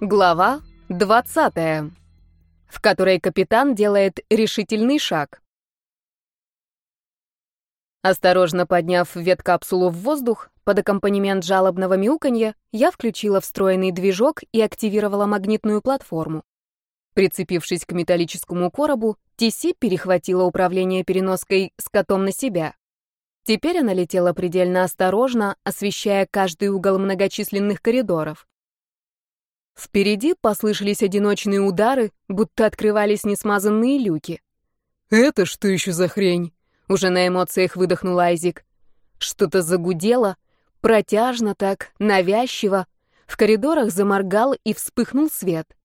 Глава 20, в которой капитан делает решительный шаг. Осторожно подняв веткапсулу в воздух, под аккомпанемент жалобного мяуканья, я включила встроенный движок и активировала магнитную платформу. Прицепившись к металлическому коробу, Тиси перехватила управление переноской с котом на себя. Теперь она летела предельно осторожно, освещая каждый угол многочисленных коридоров. Впереди послышались одиночные удары, будто открывались несмазанные люки. «Это что еще за хрень?» — уже на эмоциях выдохнул Айзик. Что-то загудело, протяжно так, навязчиво. В коридорах заморгал и вспыхнул свет.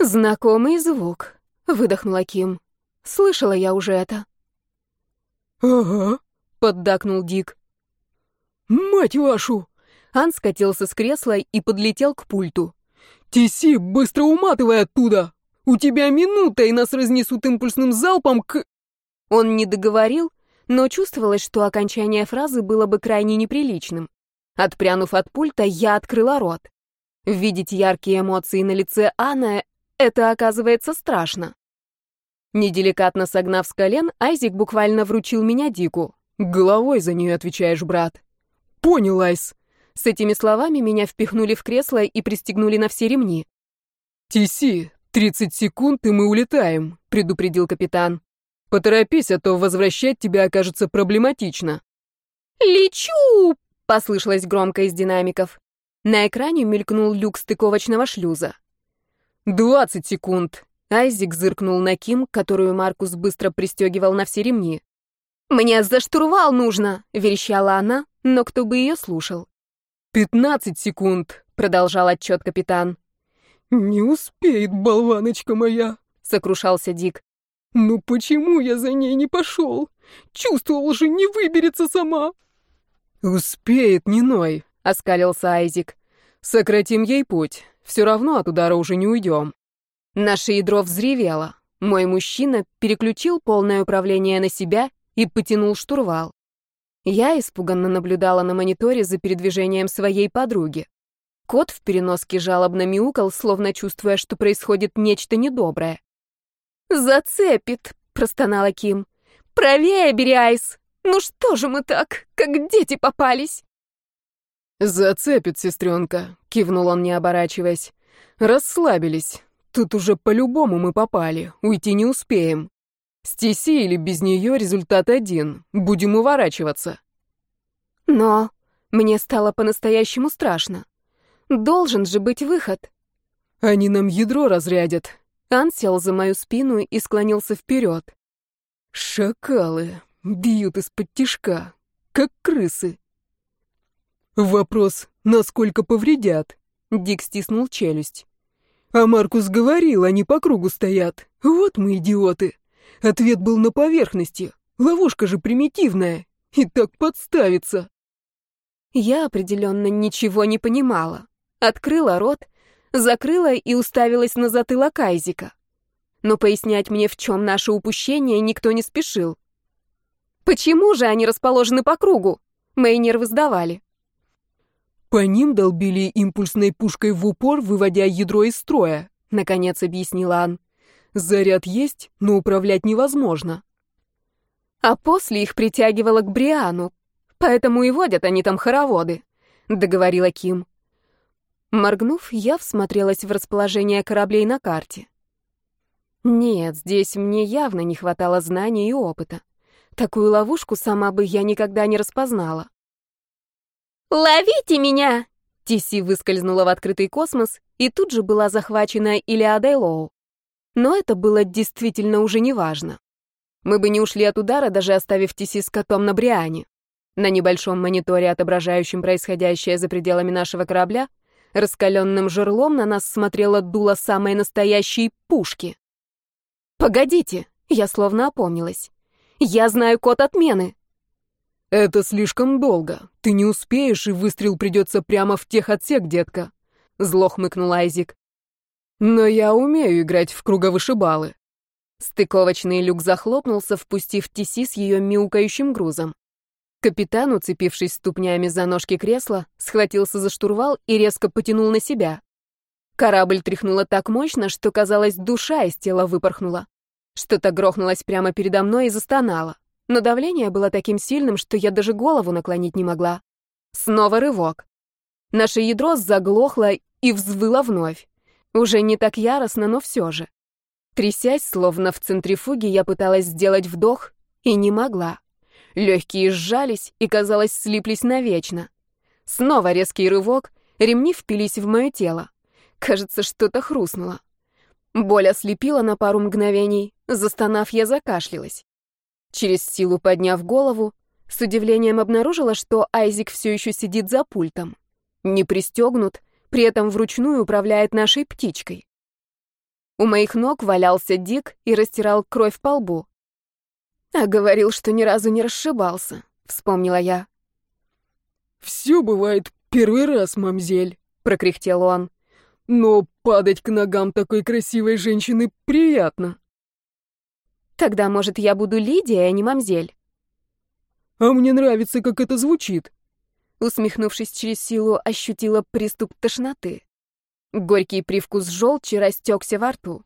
«Знакомый звук», — выдохнула Ким. «Слышала я уже это». «Ага», — поддакнул Дик. «Мать вашу!» Ан скатился с кресла и подлетел к пульту. «Тиси, быстро уматывай оттуда! У тебя минута, и нас разнесут импульсным залпом к...» Он не договорил, но чувствовалось, что окончание фразы было бы крайне неприличным. Отпрянув от пульта, я открыла рот. Видеть яркие эмоции на лице Анны — это, оказывается, страшно. Неделикатно согнав с колен, Айзик буквально вручил меня Дику. «Головой за нее отвечаешь, брат». «Понял, Айс», с этими словами меня впихнули в кресло и пристегнули на все ремни. «Тиси, 30 секунд, и мы улетаем», — предупредил капитан. «Поторопись, а то возвращать тебя окажется проблематично». «Лечу!» — послышалось громко из динамиков. На экране мелькнул люк стыковочного шлюза. «Двадцать секунд!» Айзик зыркнул на Ким, которую Маркус быстро пристегивал на все ремни. «Мне за штурвал нужно!» — верещала она, но кто бы ее слушал. «Пятнадцать секунд», — продолжал отчет капитан. «Не успеет, болваночка моя», — сокрушался Дик. «Ну почему я за ней не пошел? Чувствовал же, не выберется сама». «Успеет, не ной», — оскалился Айзик. «Сократим ей путь. Все равно от удара уже не уйдем». Наше ядро взревело. Мой мужчина переключил полное управление на себя и потянул штурвал. Я испуганно наблюдала на мониторе за передвижением своей подруги. Кот в переноске жалобно мяукал, словно чувствуя, что происходит нечто недоброе. «Зацепит!» — простонала Ким. «Правее бери, Айс! Ну что же мы так, как дети попались?» «Зацепит, сестренка», — кивнул он, не оборачиваясь. «Расслабились. Тут уже по-любому мы попали. Уйти не успеем». С Тиси или без нее результат один. Будем уворачиваться. Но мне стало по-настоящему страшно. Должен же быть выход. Они нам ядро разрядят. Ан сел за мою спину и склонился вперед. Шакалы бьют из-под тишка, как крысы. Вопрос, насколько повредят? Дик стиснул челюсть. А Маркус говорил, они по кругу стоят. Вот мы идиоты. Ответ был на поверхности. Ловушка же примитивная. И так подставиться. Я определенно ничего не понимала. Открыла рот, закрыла и уставилась на затылок Айзика. Но пояснять мне, в чем наше упущение, никто не спешил. Почему же они расположены по кругу? Мои нервы сдавали. По ним долбили импульсной пушкой в упор, выводя ядро из строя, наконец объяснила Ан. Заряд есть, но управлять невозможно. А после их притягивало к Бриану, поэтому и водят они там хороводы, договорила Ким. Моргнув, я всмотрелась в расположение кораблей на карте. Нет, здесь мне явно не хватало знаний и опыта. Такую ловушку сама бы я никогда не распознала. «Ловите меня!» Тиси выскользнула в открытый космос и тут же была захвачена Илиадой Лоу. Но это было действительно уже неважно. Мы бы не ушли от удара, даже оставив Тиси с котом на Бриане. На небольшом мониторе, отображающем происходящее за пределами нашего корабля, раскаленным жерлом на нас смотрела дуло самой настоящей пушки. «Погодите!» — я словно опомнилась. «Я знаю код отмены!» «Это слишком долго. Ты не успеешь, и выстрел придется прямо в тех отсек, детка», — зло хмыкнул Айзик. Но я умею играть в круговышибалы. Стыковочный люк захлопнулся, впустив Тиси с ее мяукающим грузом. Капитан, уцепившись ступнями за ножки кресла, схватился за штурвал и резко потянул на себя. Корабль тряхнуло так мощно, что, казалось, душа из тела выпорхнула. Что-то грохнулось прямо передо мной и застонало. Но давление было таким сильным, что я даже голову наклонить не могла. Снова рывок. Наше ядро заглохло и взвыло вновь. Уже не так яростно, но все же. Трясясь, словно в центрифуге, я пыталась сделать вдох и не могла. Легкие сжались и, казалось, слиплись навечно. Снова резкий рывок, ремни впились в мое тело. Кажется, что-то хрустнуло. Боль ослепила на пару мгновений, застонав, я закашлялась. Через силу подняв голову, с удивлением обнаружила, что Айзик все еще сидит за пультом. Не пристегнут, при этом вручную управляет нашей птичкой. У моих ног валялся Дик и растирал кровь по лбу. А говорил, что ни разу не расшибался, вспомнила я. «Все бывает первый раз, мамзель», — прокряхтел он. «Но падать к ногам такой красивой женщины приятно». «Тогда, может, я буду Лидия, а не мамзель?» «А мне нравится, как это звучит», Усмехнувшись через силу, ощутила приступ тошноты. Горький привкус желчи растекся во рту.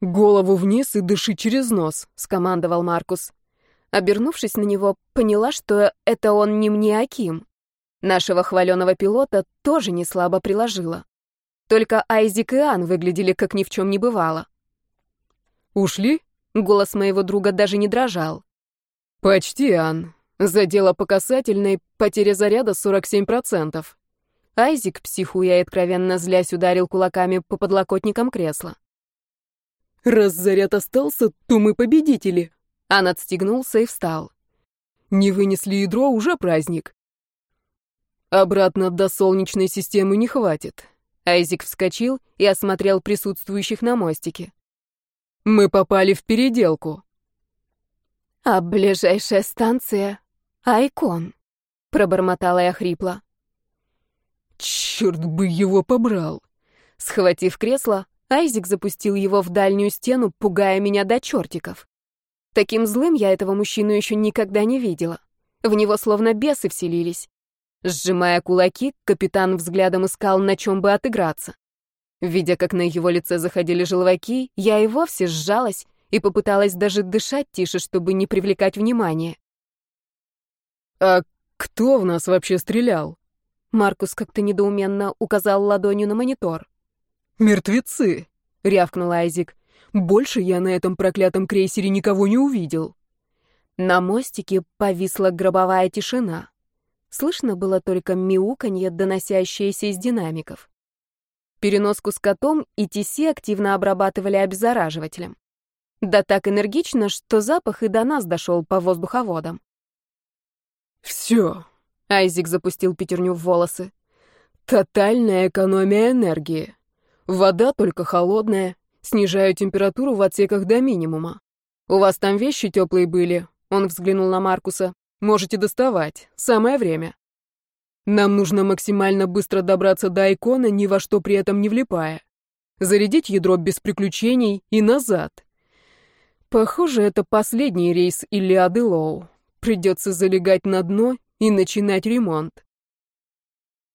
«Голову вниз и дыши через нос», — скомандовал Маркус. Обернувшись на него, поняла, что это он не мне, а Ким. Нашего хваленого пилота тоже не слабо приложила. Только Айзик и Ан выглядели, как ни в чем не бывало. «Ушли?» — голос моего друга даже не дрожал. «Почти, Ан. Задела по касательной, потеря заряда 47%. Айзик, психуя и откровенно злясь, ударил кулаками по подлокотникам кресла. «Раз заряд остался, то мы победители!» Ан отстегнулся и встал. «Не вынесли ядро, уже праздник!» «Обратно до Солнечной системы не хватит!» Айзик вскочил и осмотрел присутствующих на мостике. «Мы попали в переделку!» «А ближайшая станция «Айкон», — пробормотала я хрипло. «Черт бы его побрал!» Схватив кресло, Айзик запустил его в дальнюю стену, пугая меня до чертиков. Таким злым я этого мужчину еще никогда не видела. В него словно бесы вселились. Сжимая кулаки, капитан взглядом искал, на чем бы отыграться. Видя, как на его лице заходили желваки, я и вовсе сжалась и попыталась даже дышать тише, чтобы не привлекать внимания. «А кто в нас вообще стрелял?» Маркус как-то недоуменно указал ладонью на монитор. «Мертвецы!» — рявкнул Айзик. «Больше я на этом проклятом крейсере никого не увидел». На мостике повисла гробовая тишина. Слышно было только мяуканье, доносящееся из динамиков. Переноску с котом и Тиси активно обрабатывали обеззараживателем. Да так энергично, что запах и до нас дошел по воздуховодам. «Все», — Айзик запустил пятерню в волосы. «Тотальная экономия энергии. Вода только холодная. Снижаю температуру в отсеках до минимума. У вас там вещи теплые были?» Он взглянул на Маркуса. «Можете доставать. Самое время. Нам нужно максимально быстро добраться до икона, ни во что при этом не влипая. Зарядить ядро без приключений и назад. Похоже, это последний рейс Илиады Лоу. Придется залегать на дно и начинать ремонт.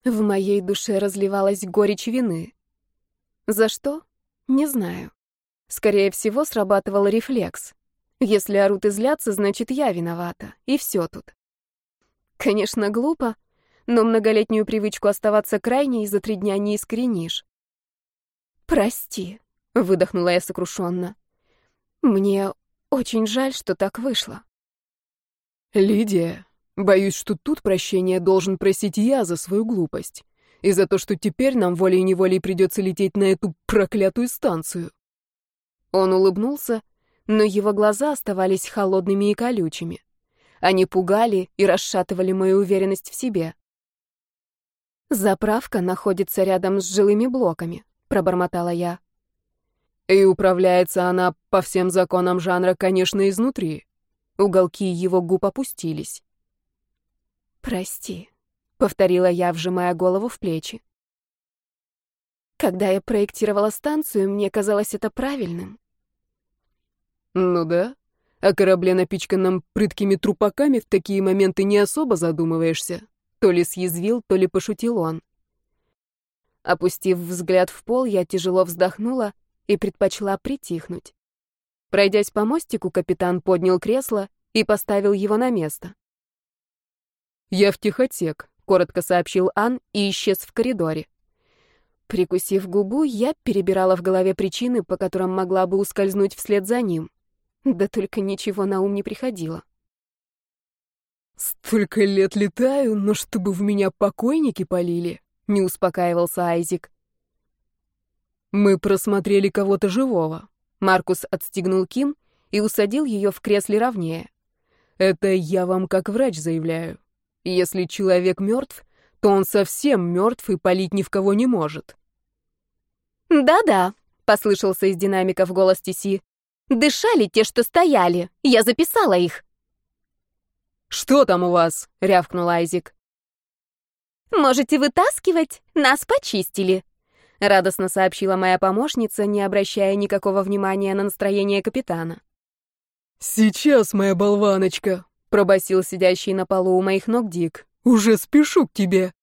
В моей душе разливалась горечь вины. За что? Не знаю. Скорее всего, срабатывал рефлекс. Если орут и злятся, значит, я виновата. И все тут. Конечно, глупо, но многолетнюю привычку оставаться крайней за три дня не искоренишь. «Прости», — выдохнула я сокрушенно. «Мне очень жаль, что так вышло». «Лидия, боюсь, что тут прощения должен просить я за свою глупость. И за то, что теперь нам волей-неволей придется лететь на эту проклятую станцию». Он улыбнулся, но его глаза оставались холодными и колючими. Они пугали и расшатывали мою уверенность в себе. «Заправка находится рядом с жилыми блоками», — пробормотала я. «И управляется она по всем законам жанра, конечно, изнутри», Уголки его губ опустились. «Прости», — повторила я, вжимая голову в плечи. Когда я проектировала станцию, мне казалось это правильным. Ну да, о корабле, напичканном прыткими трупаками, в такие моменты не особо задумываешься. То ли съязвил, то ли пошутил он. Опустив взгляд в пол, я тяжело вздохнула и предпочла притихнуть. Пройдясь по мостику, капитан поднял кресло и поставил его на место. «Я в техотек», — коротко сообщил Ан и исчез в коридоре. Прикусив губу, я перебирала в голове причины, по которым могла бы ускользнуть вслед за ним. Да только ничего на ум не приходило. «Столько лет летаю, но чтобы в меня покойники полили», — не успокаивался Айзик. «Мы просмотрели кого-то живого». Маркус отстегнул Ким и усадил ее в кресле ровнее. «Это я вам как врач заявляю. Если человек мертв, то он совсем мертв и полить ни в кого не может». «Да-да», — послышался из динамиков голос Тиси. «Дышали те, что стояли. Я записала их». «Что там у вас?» — рявкнул Айзик. «Можете вытаскивать, нас почистили», — радостно сообщила моя помощница, не обращая никакого внимания на настроение капитана. «Сейчас, моя болваночка», — пробасил сидящий на полу у моих ног Дик. «Уже спешу к тебе».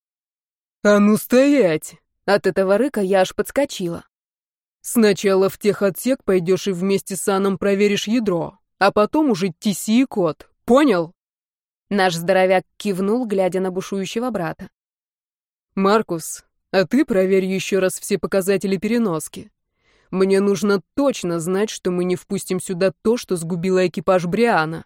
«А ну стоять!» От этого рыка я аж подскочила. «Сначала в техотсек пойдешь и вместе с Аном проверишь ядро, а потом уже ТС и код. Понял?» Наш здоровяк кивнул, глядя на бушующего брата. «Маркус, а ты проверь еще раз все показатели переноски. Мне нужно точно знать, что мы не впустим сюда то, что сгубило экипаж Бриана».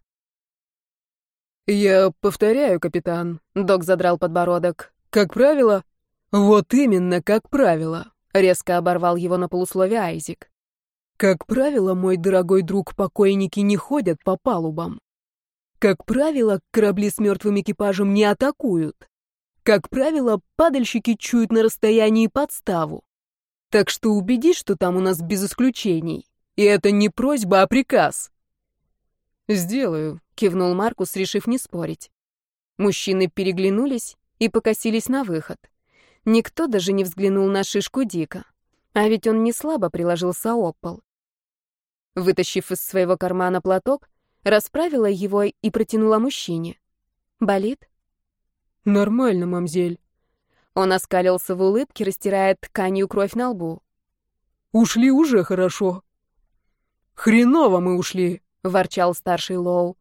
«Я повторяю, капитан», — док задрал подбородок. «Как правило...» «Вот именно, как правило», — резко оборвал его на полусловие Айзик. «Как правило, мой дорогой друг, покойники не ходят по палубам. Как правило, корабли с мертвым экипажем не атакуют. Как правило, падальщики чуют на расстоянии подставу. Так что убедись, что там у нас без исключений. И это не просьба, а приказ. «Сделаю», — кивнул Маркус, решив не спорить. Мужчины переглянулись и покосились на выход. Никто даже не взглянул на шишку Дика. А ведь он не слабо приложился об пол. Вытащив из своего кармана платок, расправила его и протянула мужчине. «Болит?» «Нормально, мамзель». Он оскалился в улыбке, растирая тканью кровь на лбу. «Ушли уже хорошо». «Хреново мы ушли», — ворчал старший Лоу.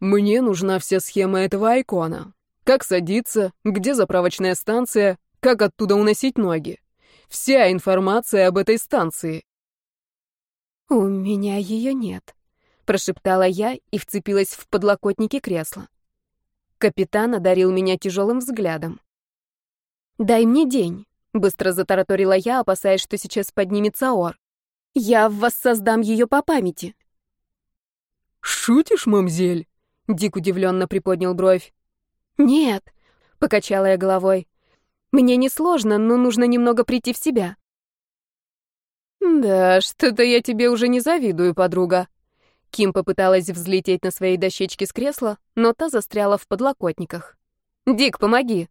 «Мне нужна вся схема этого айкона. Как садиться, где заправочная станция, как оттуда уносить ноги. Вся информация об этой станции». «У меня ее нет», прошептала я и вцепилась в подлокотники кресла. Капитан одарил меня тяжелым взглядом. «Дай мне день», — быстро затараторила я, опасаясь, что сейчас поднимется ор. «Я воссоздам ее по памяти». «Шутишь, мамзель?» — Дик удивленно приподнял бровь. «Нет», — покачала я головой. «Мне несложно, но нужно немного прийти в себя». «Да, что-то я тебе уже не завидую, подруга», Ким попыталась взлететь на своей дощечке с кресла, но та застряла в подлокотниках. «Дик, помоги!»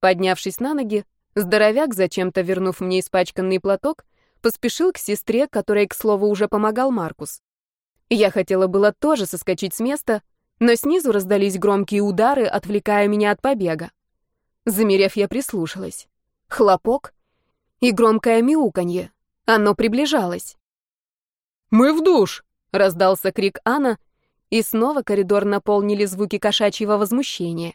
Поднявшись на ноги, здоровяк, зачем-то вернув мне испачканный платок, поспешил к сестре, которой, к слову, уже помогал Маркус. Я хотела было тоже соскочить с места, но снизу раздались громкие удары, отвлекая меня от побега. Замерев, я прислушалась. Хлопок и громкое мяуканье. Оно приближалось. «Мы в душ!» Раздался крик Анна, и снова коридор наполнили звуки кошачьего возмущения.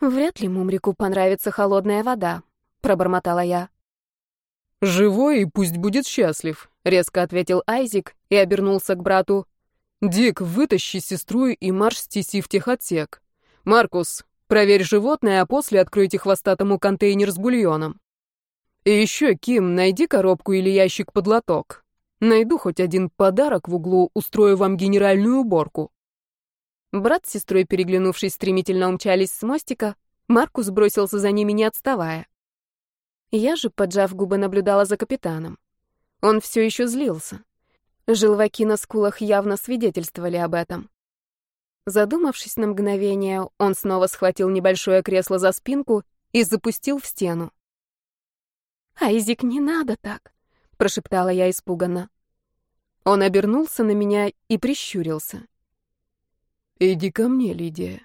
«Вряд ли Мумрику понравится холодная вода», — пробормотала я. «Живой и пусть будет счастлив», — резко ответил Айзик и обернулся к брату. «Дик, вытащи сестру и марш стеси в техотсек. Маркус, проверь животное, а после откройте хвостатому контейнер с бульоном. И еще, Ким, найди коробку или ящик под лоток. Найду хоть один подарок в углу, устрою вам генеральную уборку». Брат с сестрой, переглянувшись, стремительно умчались с мостика. Маркус бросился за ними, не отставая. Я же, поджав губы, наблюдала за капитаном. Он все еще злился. Желваки на скулах явно свидетельствовали об этом. Задумавшись на мгновение, он снова схватил небольшое кресло за спинку и запустил в стену. «Айзик, не надо так!» — прошептала я испуганно. Он обернулся на меня и прищурился. «Иди ко мне, Лидия».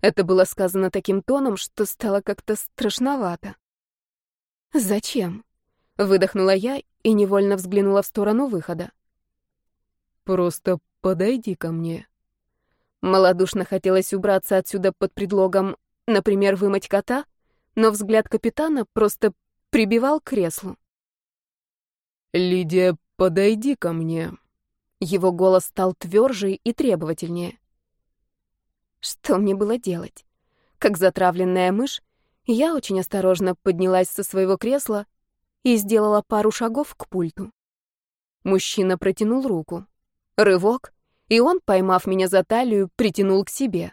Это было сказано таким тоном, что стало как-то страшновато. Зачем? Выдохнула я и невольно взглянула в сторону выхода. Просто подойди ко мне. Молодушно хотелось убраться отсюда под предлогом, например, вымыть кота, но взгляд капитана просто прибивал к креслу. «Лидия, подойди ко мне». Его голос стал тверже и требовательнее. Что мне было делать? Как затравленная мышь, я очень осторожно поднялась со своего кресла и сделала пару шагов к пульту. Мужчина протянул руку. Рывок, и он, поймав меня за талию, притянул к себе.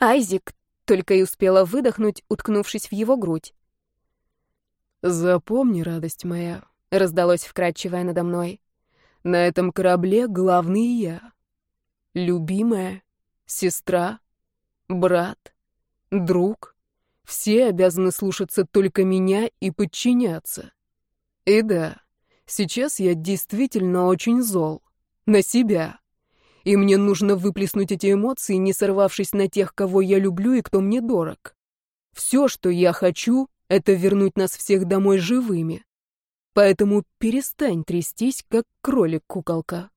Айзик только и успела выдохнуть, уткнувшись в его грудь. «Запомни, радость моя», — раздалось вкрадчивое надо мной. «На этом корабле главный я. Любимая, сестра, брат, друг. Все обязаны слушаться только меня и подчиняться. И да, сейчас я действительно очень зол. На себя. И мне нужно выплеснуть эти эмоции, не сорвавшись на тех, кого я люблю и кто мне дорог. Все, что я хочу, это вернуть нас всех домой живыми. Поэтому перестань трястись, как кролик-куколка.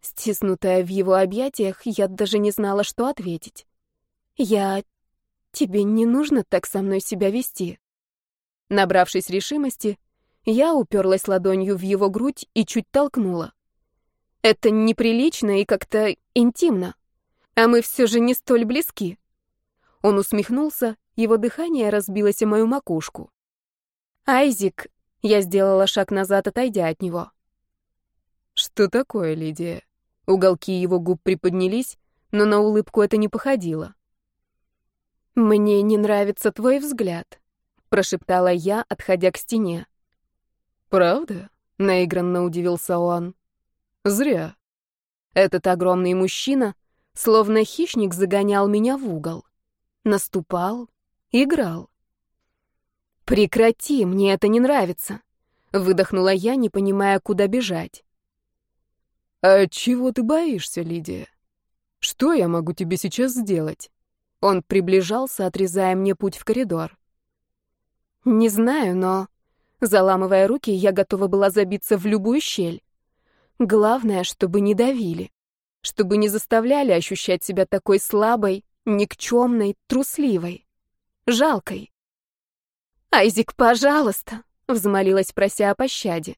Стиснутая в его объятиях, я даже не знала, что ответить. Я... Тебе не нужно так со мной себя вести. Набравшись решимости, я уперлась ладонью в его грудь и чуть толкнула. Это неприлично и как-то интимно. А мы все же не столь близки. Он усмехнулся, его дыхание разбилось о мою макушку. «Айзик!» — я сделала шаг назад, отойдя от него. «Что такое, Лидия?» Уголки его губ приподнялись, но на улыбку это не походило. «Мне не нравится твой взгляд», — прошептала я, отходя к стене. «Правда?» — наигранно удивился он. «Зря». Этот огромный мужчина, словно хищник, загонял меня в угол. Наступал, играл. «Прекрати, мне это не нравится», — выдохнула я, не понимая, куда бежать. «А чего ты боишься, Лидия? Что я могу тебе сейчас сделать?» Он приближался, отрезая мне путь в коридор. «Не знаю, но...» Заламывая руки, я готова была забиться в любую щель. Главное, чтобы не давили. Чтобы не заставляли ощущать себя такой слабой, никчемной, трусливой, жалкой. «Айзик, пожалуйста!» — взмолилась, прося о пощаде.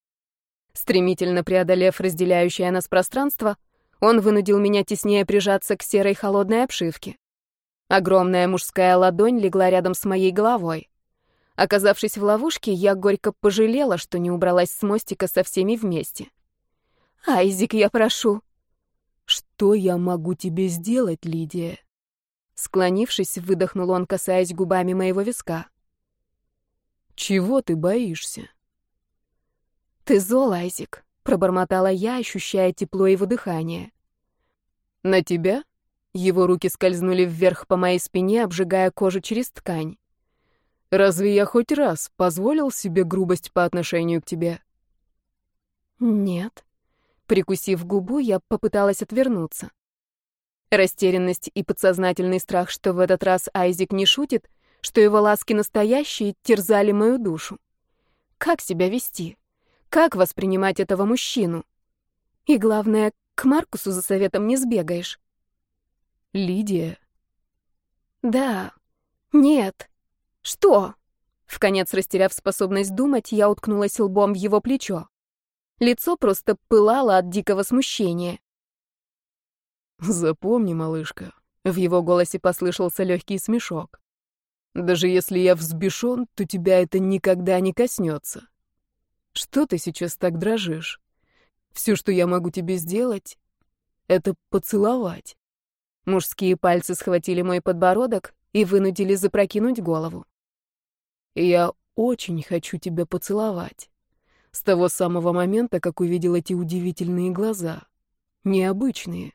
Стремительно преодолев разделяющее нас пространство, он вынудил меня теснее прижаться к серой холодной обшивке. Огромная мужская ладонь легла рядом с моей головой. Оказавшись в ловушке, я горько пожалела, что не убралась с мостика со всеми вместе. «Айзик, я прошу». «Что я могу тебе сделать, Лидия?» Склонившись, выдохнул он, касаясь губами моего виска. «Чего ты боишься?» «Ты зол, Айзик», — пробормотала я, ощущая тепло его дыхания. «На тебя?» Его руки скользнули вверх по моей спине, обжигая кожу через ткань. «Разве я хоть раз позволил себе грубость по отношению к тебе?» «Нет». Прикусив губу, я попыталась отвернуться. Растерянность и подсознательный страх, что в этот раз Айзик не шутит, что его ласки настоящие, терзали мою душу. Как себя вести? Как воспринимать этого мужчину? И главное, к Маркусу за советом не сбегаешь. Лидия. Да. Нет. Что? Вконец растеряв способность думать, я уткнулась лбом в его плечо. Лицо просто пылало от дикого смущения. Запомни, малышка, в его голосе послышался легкий смешок. Даже если я взбешен, то тебя это никогда не коснется. Что ты сейчас так дрожишь? Все, что я могу тебе сделать, это поцеловать. Мужские пальцы схватили мой подбородок и вынудили запрокинуть голову. Я очень хочу тебя поцеловать. С того самого момента, как увидел эти удивительные глаза. Необычные,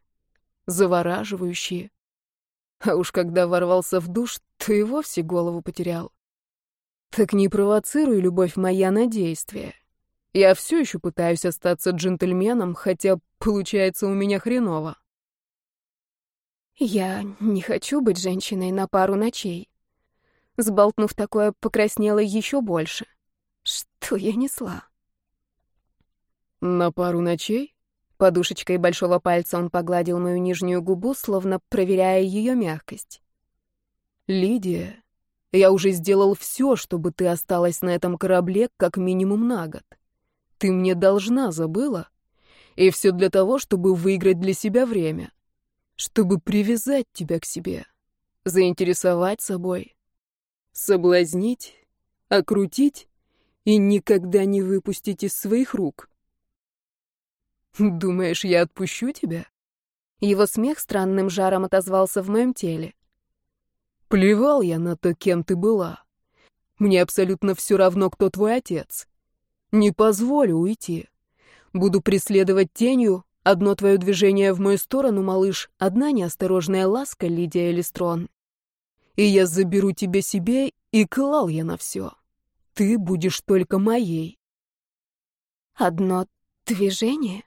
завораживающие. А уж когда ворвался в душ, то и вовсе голову потерял. Так не провоцируй, любовь моя, на действие. Я все еще пытаюсь остаться джентльменом, хотя получается у меня хреново. Я не хочу быть женщиной на пару ночей. Сболтнув такое, покраснела еще больше. Что я несла? На пару ночей? Подушечкой большого пальца он погладил мою нижнюю губу, словно проверяя ее мягкость. «Лидия, я уже сделал все, чтобы ты осталась на этом корабле как минимум на год. Ты мне должна, забыла? И все для того, чтобы выиграть для себя время. Чтобы привязать тебя к себе, заинтересовать собой, соблазнить, окрутить и никогда не выпустить из своих рук. Думаешь, я отпущу тебя? Его смех странным жаром отозвался в моем теле. Плевал я на то, кем ты была. Мне абсолютно все равно, кто твой отец. Не позволю уйти. Буду преследовать тенью. Одно твое движение в мою сторону, малыш, одна неосторожная ласка, Лидия Элистрон. И я заберу тебя себе, и клал я на все. Ты будешь только моей. Одно движение?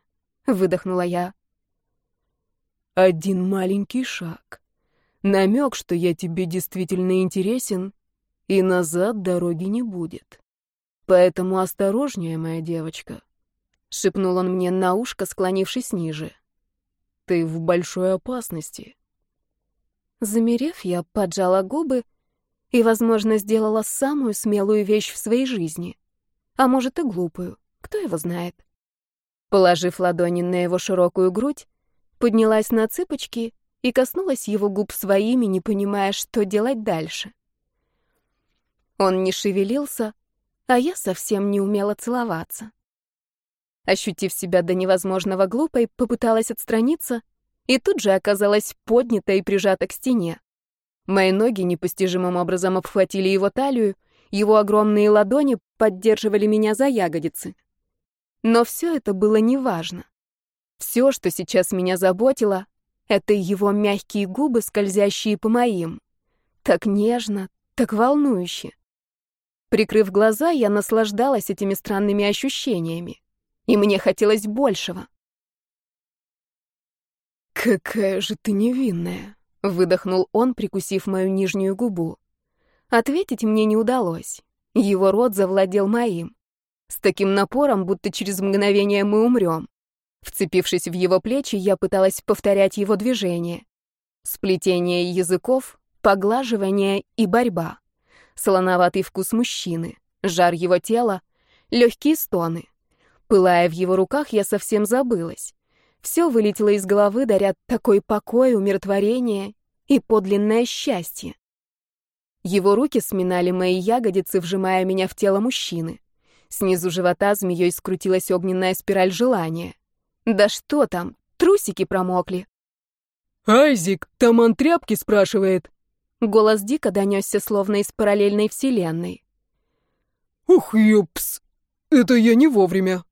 Выдохнула я. Один маленький шаг. Намек, что я тебе действительно интересен, и назад дороги не будет. Поэтому осторожнее, моя девочка. Шепнул он мне на ушко, склонившись ниже. Ты в большой опасности. Замерев, я поджала губы и, возможно, сделала самую смелую вещь в своей жизни. А может и глупую, кто его знает. Положив ладони на его широкую грудь, поднялась на цыпочки и коснулась его губ своими, не понимая, что делать дальше. Он не шевелился, а я совсем не умела целоваться. Ощутив себя до невозможного глупой, попыталась отстраниться и тут же оказалась поднята и прижата к стене. Мои ноги непостижимым образом обхватили его талию, его огромные ладони поддерживали меня за ягодицы. Но все это было неважно. Все, что сейчас меня заботило, это его мягкие губы, скользящие по моим. Так нежно, так волнующе. Прикрыв глаза, я наслаждалась этими странными ощущениями. И мне хотелось большего. «Какая же ты невинная!» — выдохнул он, прикусив мою нижнюю губу. Ответить мне не удалось. Его рот завладел моим. С таким напором, будто через мгновение мы умрем. Вцепившись в его плечи, я пыталась повторять его движения. Сплетение языков, поглаживание и борьба. Солоноватый вкус мужчины, жар его тела, легкие стоны. Пылая в его руках, я совсем забылась. Все вылетело из головы, даря такой покой, умиротворение и подлинное счастье. Его руки сминали мои ягодицы, вжимая меня в тело мужчины. Снизу живота змеей скрутилась огненная спираль желания. Да что там, трусики промокли. «Айзик, там он тряпки спрашивает». Голос Дика донесся словно из параллельной вселенной. «Ух, ёпс, это я не вовремя».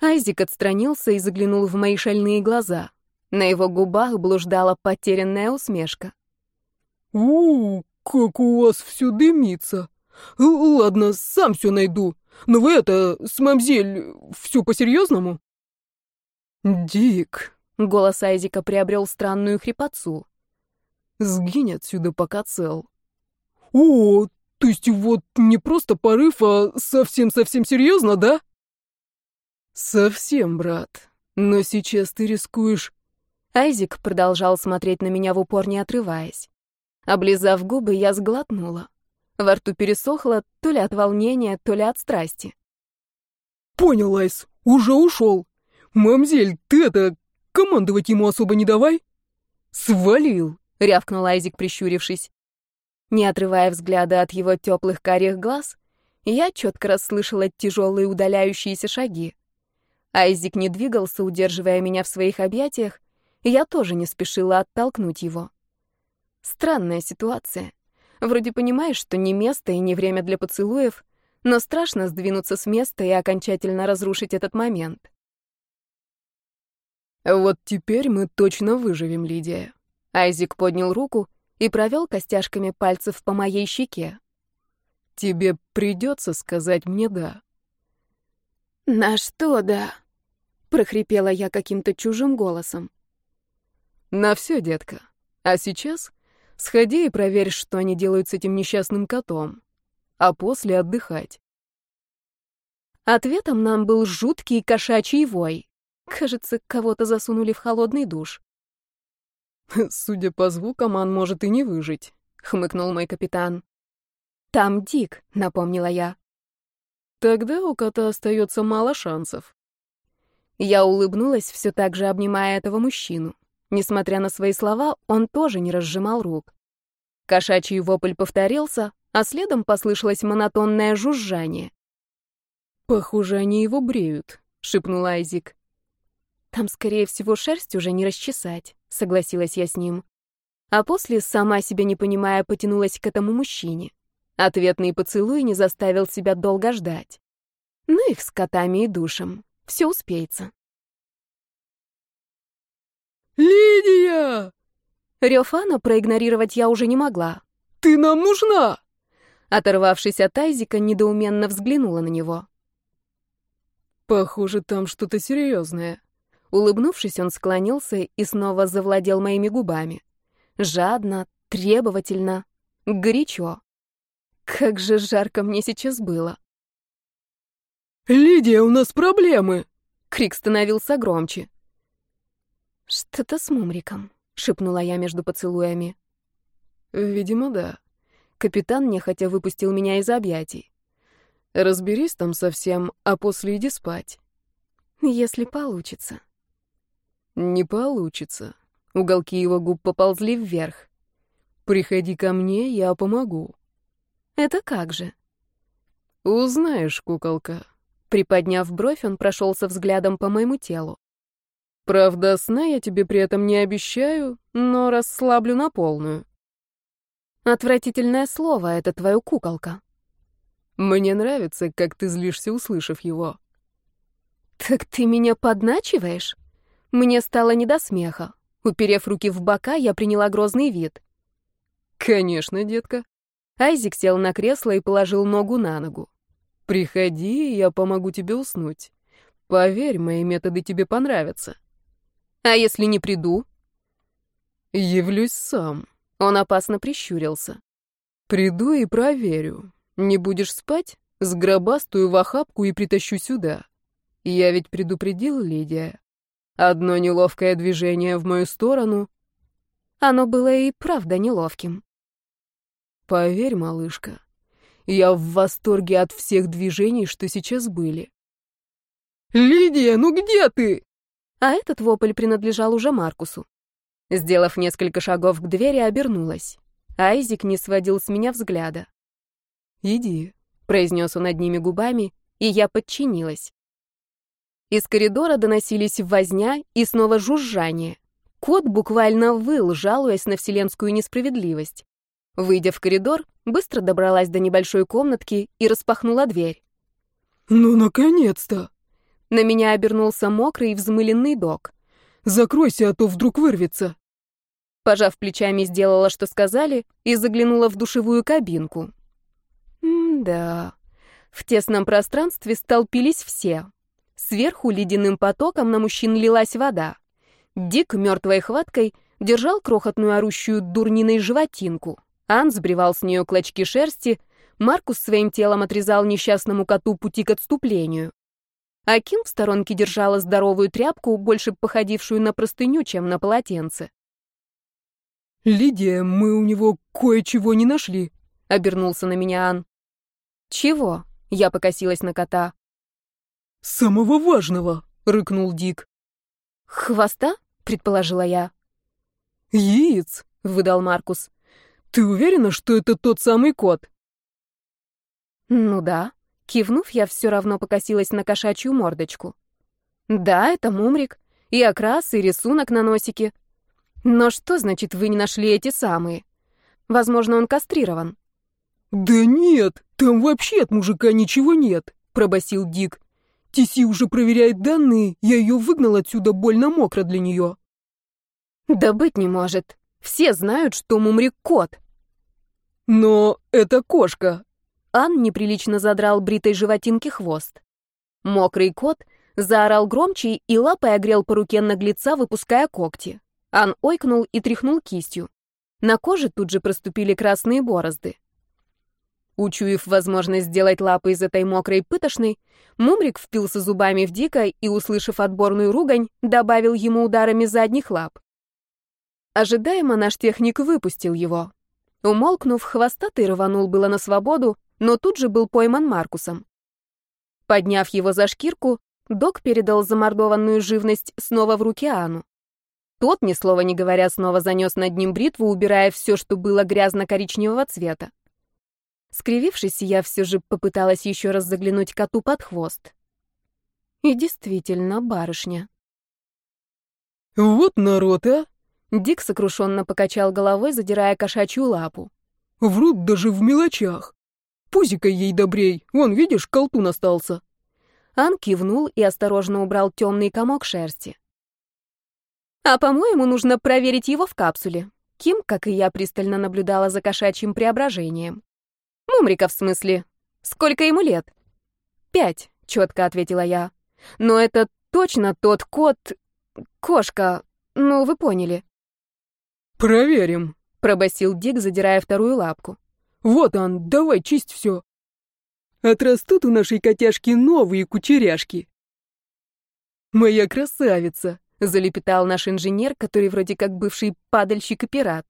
Айзик отстранился и заглянул в мои шальные глаза. На его губах блуждала потерянная усмешка. у, -у как у вас все дымится. Ладно, сам все найду. Но вы это, с мамзель, все по-серьезному?» «Дик», — голос Айзика приобрел странную хрипотцу. «Сгинь отсюда, пока цел». «О, то есть вот не просто порыв, а совсем-совсем серьезно, да?» «Совсем, брат. Но сейчас ты рискуешь...» Айзик продолжал смотреть на меня в упор, не отрываясь. Облизав губы, я сглотнула. Во рту пересохло то ли от волнения, то ли от страсти. «Понял, Айс, уже ушел. Мамзель, ты это, командовать ему особо не давай?» «Свалил!» — рявкнул Айзик, прищурившись. Не отрывая взгляда от его теплых карих глаз, я четко расслышала тяжелые удаляющиеся шаги. Айзик не двигался, удерживая меня в своих объятиях, и я тоже не спешила оттолкнуть его. Странная ситуация. Вроде понимаешь, что не место и не время для поцелуев, но страшно сдвинуться с места и окончательно разрушить этот момент. «Вот теперь мы точно выживем, Лидия». Айзик поднял руку и провел костяшками пальцев по моей щеке. «Тебе придется сказать мне «да». «На что «да»?» — прохрипела я каким-то чужим голосом. «На все, детка. А сейчас Сходи и проверь, что они делают с этим несчастным котом. А после отдыхать. Ответом нам был жуткий кошачий вой. Кажется, кого-то засунули в холодный душ. Судя по звукам, он может и не выжить, хмыкнул мой капитан. Там Дик, напомнила я. Тогда у кота остается мало шансов. Я улыбнулась, все так же обнимая этого мужчину. Несмотря на свои слова, он тоже не разжимал рук. Кошачий вопль повторился, а следом послышалось монотонное жужжание. «Похоже, они его бреют», — шепнул Айзик. «Там, скорее всего, шерсть уже не расчесать», — согласилась я с ним. А после, сама себя не понимая, потянулась к этому мужчине. Ответный поцелуй не заставил себя долго ждать. Ну их с котами и душем. Все успеется. «Лидия!» Рёв Анна проигнорировать я уже не могла. «Ты нам нужна!» Оторвавшись от Айзика, недоуменно взглянула на него. Похоже, там что-то серьезное. Улыбнувшись, он склонился и снова завладел моими губами. Жадно, требовательно, горячо. Как же жарко мне сейчас было. «Лидия, у нас проблемы!» Крик становился громче. «Что-то с Мумриком», — шепнула я между поцелуями. «Видимо, да». Капитан нехотя выпустил меня из объятий. Разберись там совсем, а после иди спать. Если получится. Не получится. Уголки его губ поползли вверх. Приходи ко мне, я помогу. Это как же? Узнаешь, куколка. Приподняв бровь, он прошелся взглядом по моему телу. Правда, сна я тебе при этом не обещаю, но расслаблю на полную. Отвратительное слово — это твоя куколка. Мне нравится, как ты злишься, услышав его. Так ты меня подначиваешь? Мне стало не до смеха. Уперев руки в бока, я приняла грозный вид. Конечно, детка. Айзик сел на кресло и положил ногу на ногу. Приходи, я помогу тебе уснуть. Поверь, мои методы тебе понравятся. А если не приду? Явлюсь сам. Он опасно прищурился. Приду и проверю. Не будешь спать? Сгробастую в охапку и притащу сюда. Я ведь предупредил, Лидия. Одно неловкое движение в мою сторону. Оно было и правда неловким. Поверь, малышка, я в восторге от всех движений, что сейчас были. «Лидия, ну где ты?» А этот вопль принадлежал уже Маркусу. Сделав несколько шагов к двери, обернулась. Айзик не сводил с меня взгляда. «Иди», — произнес он одними губами, и я подчинилась. Из коридора доносились возня и снова жужжание. Кот буквально выл, жалуясь на вселенскую несправедливость. Выйдя в коридор, быстро добралась до небольшой комнатки и распахнула дверь. «Ну, наконец-то!» На меня обернулся мокрый и взмыленный док. «Закройся, а то вдруг вырвется!» Пожав плечами, сделала, что сказали, и заглянула в душевую кабинку. М-да. В тесном пространстве столпились все. Сверху ледяным потоком на мужчин лилась вода. Дик мертвой хваткой держал крохотную орущую дурниной животинку. Ан сбривал с нее клочки шерсти, Маркус своим телом отрезал несчастному коту пути к отступлению. Аким в сторонке держала здоровую тряпку, больше походившую на простыню, чем на полотенце. «Лидия, мы у него кое-чего не нашли», — обернулся на меня Ан. «Чего?» — я покосилась на кота. «Самого важного!» — рыкнул Дик. «Хвоста?» — предположила я. «Яиц!» — выдал Маркус. «Ты уверена, что это тот самый кот?» «Ну да». Кивнув, я все равно покосилась на кошачью мордочку. «Да, это мумрик. И окрас, и рисунок на носике. Но что значит, вы не нашли эти самые? Возможно, он кастрирован». «Да нет, там вообще от мужика ничего нет», — пробасил Дик. «Тиси уже проверяет данные, я ее выгнал отсюда больно мокро для нее». «Да быть не может. Все знают, что Мумрик кот». «Но это кошка». Ан неприлично задрал бритой животинки хвост. Мокрый кот заорал громче и лапой огрел по руке наглеца, выпуская когти. Ан ойкнул и тряхнул кистью. На коже тут же проступили красные борозды. Учуяв возможность сделать лапы из этой мокрой пытошной, Мумрик впился зубами в Дика и, услышав отборную ругань, добавил ему ударами задних лап. Ожидаемо наш техник выпустил его. Умолкнув, хвостатый рванул было на свободу, но тут же был пойман Маркусом. Подняв его за шкирку, док передал замордованную живность снова в руки Ану. Тот, ни слова не говоря, снова занес над ним бритву, убирая все, что было грязно-коричневого цвета. Скривившись, я все же попыталась еще раз заглянуть коту под хвост. И действительно, барышня. «Вот народ, а!» Дик сокрушенно покачал головой, задирая кошачью лапу. «Врут даже в мелочах. Пузика ей добрей, вон, видишь, колтун остался». Ан кивнул и осторожно убрал темный комок шерсти. «А, по-моему, нужно проверить его в капсуле». Ким, как и я, пристально наблюдала за кошачьим преображением. Мумрика, в смысле. Сколько ему лет? Пять, четко ответила я. Но это точно тот кот... Кошка. Ну, вы поняли. Проверим, пробасил Дик, задирая вторую лапку. Вот он, давай чисть все. Отрастут у нашей котяшки новые кучеряшки. Моя красавица, залепетал наш инженер, который вроде как бывший падальщик и пират.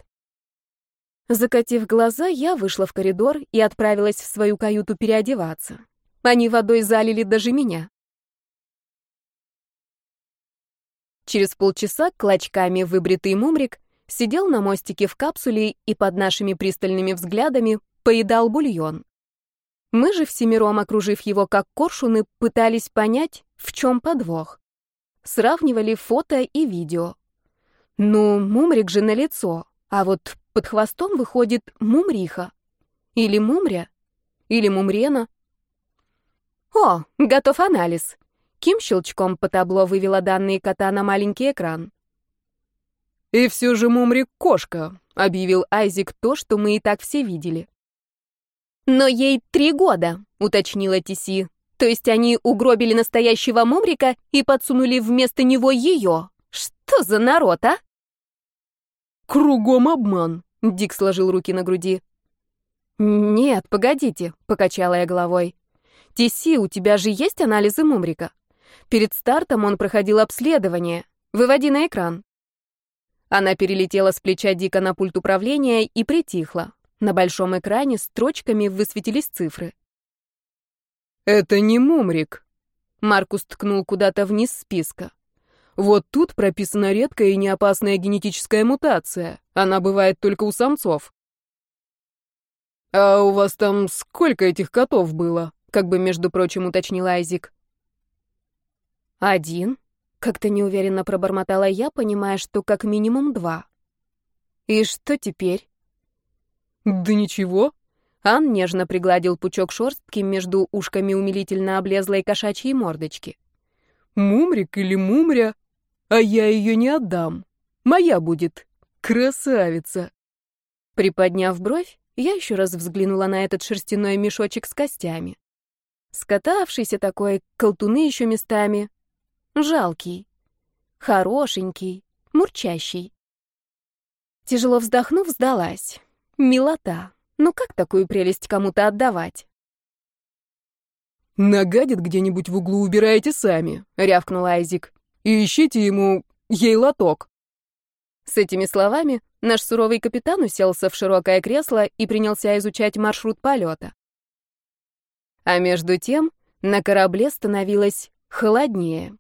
Закатив глаза, я вышла в коридор и отправилась в свою каюту переодеваться. Они водой залили даже меня. Через полчаса клочками выбритый мумрик сидел на мостике в капсуле и под нашими пристальными взглядами поедал бульон. Мы же всемиром, окружив его как коршуны, пытались понять, в чем подвох. Сравнивали фото и видео. Ну, мумрик же на лицо, а вот под хвостом выходит мумриха. Или мумря. Или мумрена. О, готов анализ. Ким щелчком по табло вывела данные кота на маленький экран. «И все же мумрик — кошка», — объявил Айзик то, что мы и так все видели. «Но ей три года», — уточнила Тиси. «То есть они угробили настоящего мумрика и подсунули вместо него ее? Что за народ, а?» «Кругом обман», Дик сложил руки на груди. «Нет, погодите», — покачала я головой. «Тиси, у тебя же есть анализы Мумрика? Перед стартом он проходил обследование. Выводи на экран». Она перелетела с плеча Дика на пульт управления и притихла. На большом экране строчками высветились цифры. «Это не Мумрик», — Маркус ткнул куда-то вниз списка. Вот тут прописана редкая и неопасная генетическая мутация. Она бывает только у самцов. «А у вас там сколько этих котов было?» — как бы, между прочим, уточнил Айзик. «Один?» — как-то неуверенно пробормотала я, понимая, что как минимум два. «И что теперь?» «Да ничего». Ан нежно пригладил пучок шорстки между ушками умилительно облезлой кошачьей мордочки. «Мумрик или мумря?» А я ее не отдам. Моя будет. Красавица. Приподняв бровь, я еще раз взглянула на этот шерстяной мешочек с костями. Скатавшийся такой, колтуны еще местами. Жалкий. Хорошенький, мурчащий. Тяжело вздохнув, сдалась. Милота. Ну как такую прелесть кому-то отдавать? «Нагадит где-нибудь в углу, убираете сами», — рявкнул Айзик и ищите ему ей лоток». С этими словами наш суровый капитан уселся в широкое кресло и принялся изучать маршрут полета. А между тем на корабле становилось холоднее.